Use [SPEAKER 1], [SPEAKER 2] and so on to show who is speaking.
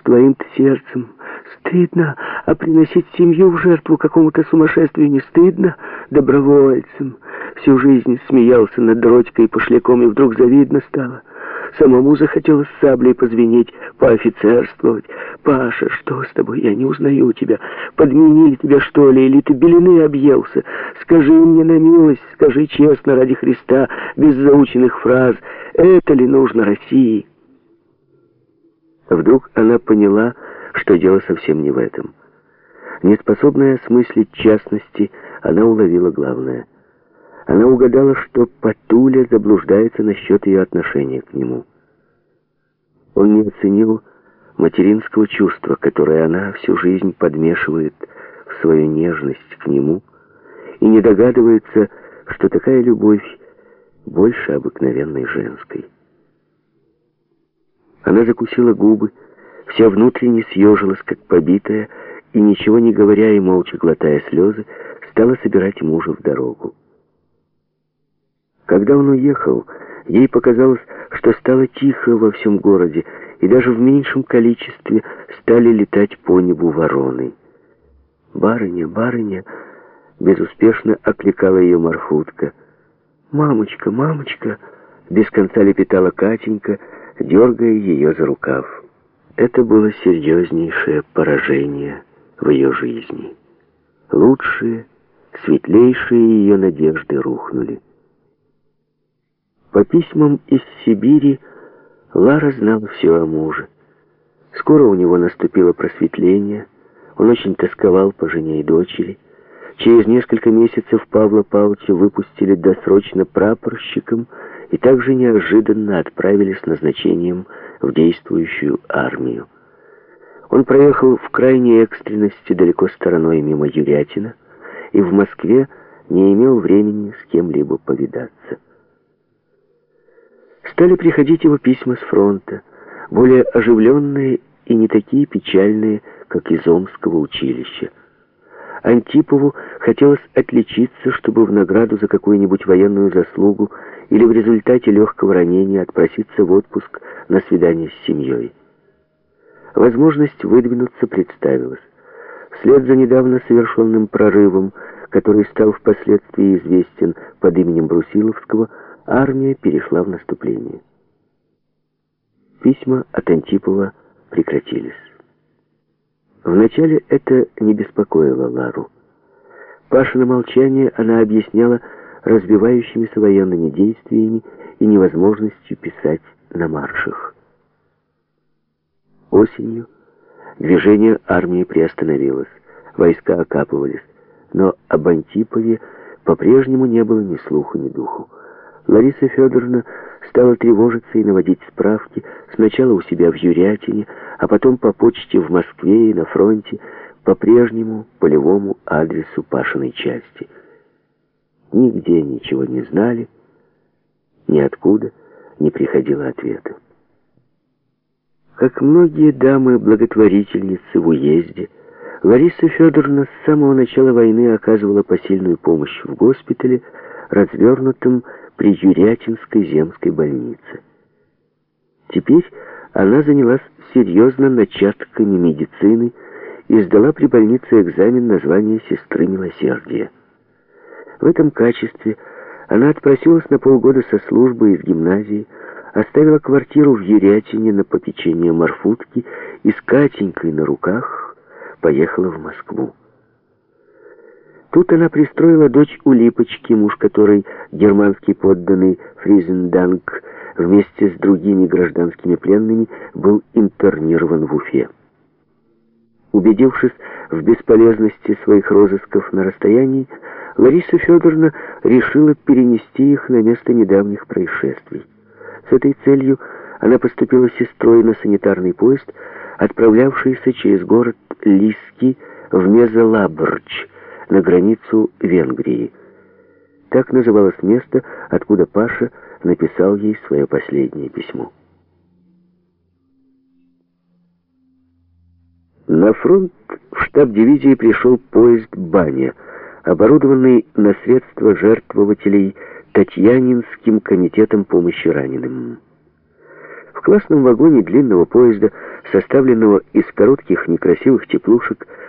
[SPEAKER 1] с твоим-то сердцем. Стыдно, а приносить семью в жертву какому-то сумасшествию не стыдно? Добровольцем. Всю жизнь смеялся над Родькой и пошляком, и вдруг завидно стало. Самому захотелось саблей позвенеть, поофицерствовать. «Паша, что с тобой? Я не узнаю тебя. Подменили тебя, что ли, или ты белины объелся? Скажи мне на милость, скажи честно, ради Христа, без заученных фраз. Это ли нужно России?» Вдруг она поняла, что дело совсем не в этом. Неспособная осмыслить частности, она уловила главное. Она угадала, что Патуля заблуждается насчет ее отношения к нему. Он не оценил материнского чувства, которое она всю жизнь подмешивает в свою нежность к нему, и не догадывается, что такая любовь больше обыкновенной женской. Она закусила губы, вся внутренне съежилась, как побитая, и, ничего не говоря и молча глотая слезы, стала собирать мужа в дорогу. Когда он уехал, ей показалось, что стало тихо во всем городе, и даже в меньшем количестве стали летать по небу вороны. «Барыня, барыня!» — безуспешно окликала ее Марфутка. «Мамочка, мамочка!» — без конца лепетала Катенька, дергая ее за рукав. Это было серьезнейшее поражение в ее жизни. Лучшие, светлейшие ее надежды рухнули. По письмам из Сибири Лара знала все о муже. Скоро у него наступило просветление, он очень тосковал по жене и дочери. Через несколько месяцев Павла Павловича выпустили досрочно прапорщиком и также неожиданно отправили с назначением в действующую армию. Он проехал в крайней экстренности далеко стороной мимо Юрятина и в Москве не имел времени с кем-либо повидаться. Стали приходить его письма с фронта, более оживленные и не такие печальные, как из Омского училища. Антипову хотелось отличиться, чтобы в награду за какую-нибудь военную заслугу или в результате легкого ранения отпроситься в отпуск на свидание с семьей. Возможность выдвинуться представилась. Вслед за недавно совершенным прорывом, который стал впоследствии известен под именем Брусиловского, армия перешла в наступление. Письма от Антипова прекратились. Вначале это не беспокоило Лару. Пашина молчание она объясняла разбивающимися военными действиями и невозможностью писать на маршах. Осенью движение армии приостановилось, войска окапывались, но об Антипове по-прежнему не было ни слуху, ни духу. Лариса Федоровна стала тревожиться и наводить справки, сначала у себя в Юрятине, а потом по почте в Москве и на фронте, по прежнему полевому адресу Пашиной части. Нигде ничего не знали, ниоткуда не приходило ответа. Как многие дамы-благотворительницы в уезде, Лариса Федоровна с самого начала войны оказывала посильную помощь в госпитале, развернутом при Юрятинской земской больнице. Теперь она занялась серьезно начатками медицины и сдала при больнице экзамен на звание сестры милосердия. В этом качестве она отпросилась на полгода со службы из гимназии, оставила квартиру в Юрятине на попечение Марфутки и с Катенькой на руках поехала в Москву. Тут она пристроила дочь у Липочки, муж которой, германский подданный Фризенданг, вместе с другими гражданскими пленными, был интернирован в Уфе. Убедившись в бесполезности своих розысков на расстоянии, Лариса Федоровна решила перенести их на место недавних происшествий. С этой целью она поступила сестрой на санитарный поезд, отправлявшийся через город Лиски в Мезолабрч, на границу Венгрии. Так называлось место, откуда Паша написал ей свое последнее письмо. На фронт в штаб дивизии пришел поезд «Баня», оборудованный на средства жертвователей Татьянинским комитетом помощи раненым. В классном вагоне длинного поезда составленного из коротких некрасивых теплушек,